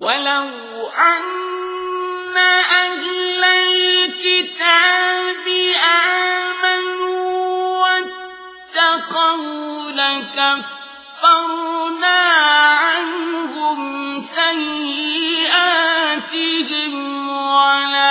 ولو أن أهل الكتاب آمنوا واتقوا لكفرنا عنهم سيئاتهم ولأدخلناهم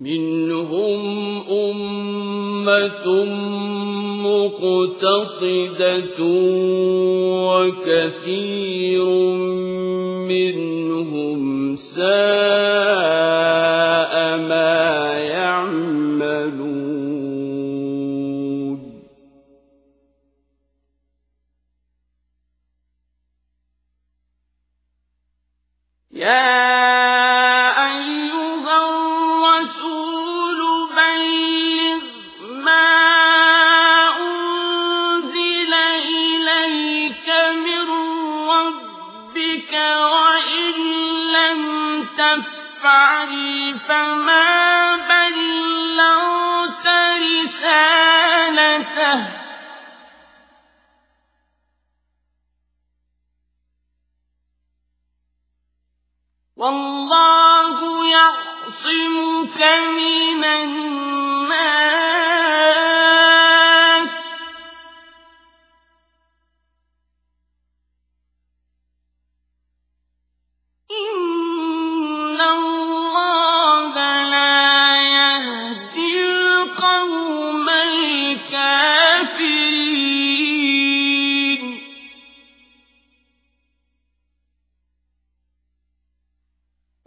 منهم أمة مقتصدة وكثير منهم ساء يا أيها الرسول ما أنزل إليك من ربك وإن لم تفعل فما بلغت رسالته. والله يعصمك من الناس.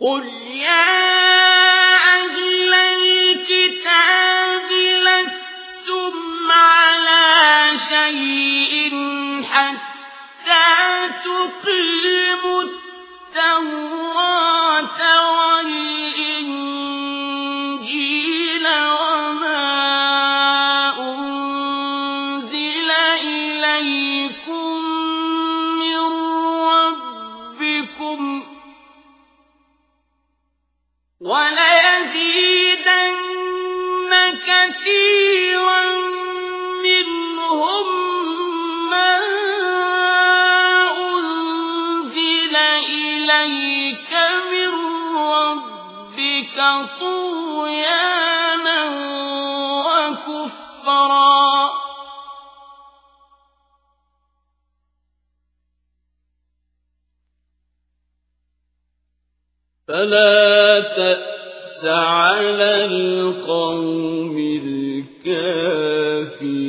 قل يا لستم على شيء حتى تقيموا التوراة كثيرا منهم ما أنزل إليك من ربك طغيانا وكفرا. فلا تأس على القوم الكافرين.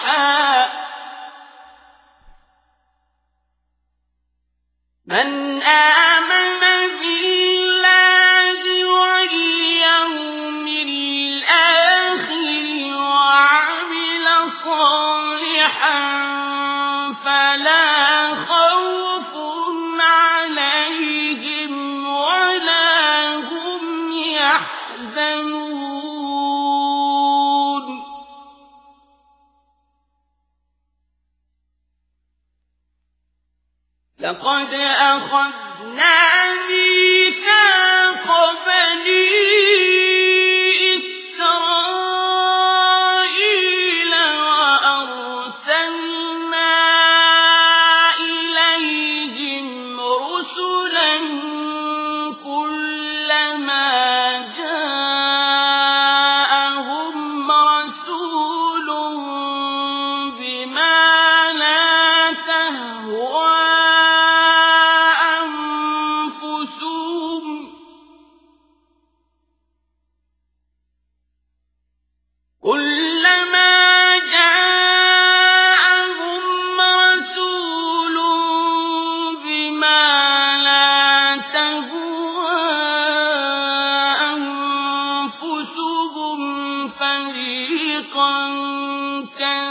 صالحا من آمن لقد أخذنا ميثاق بني كان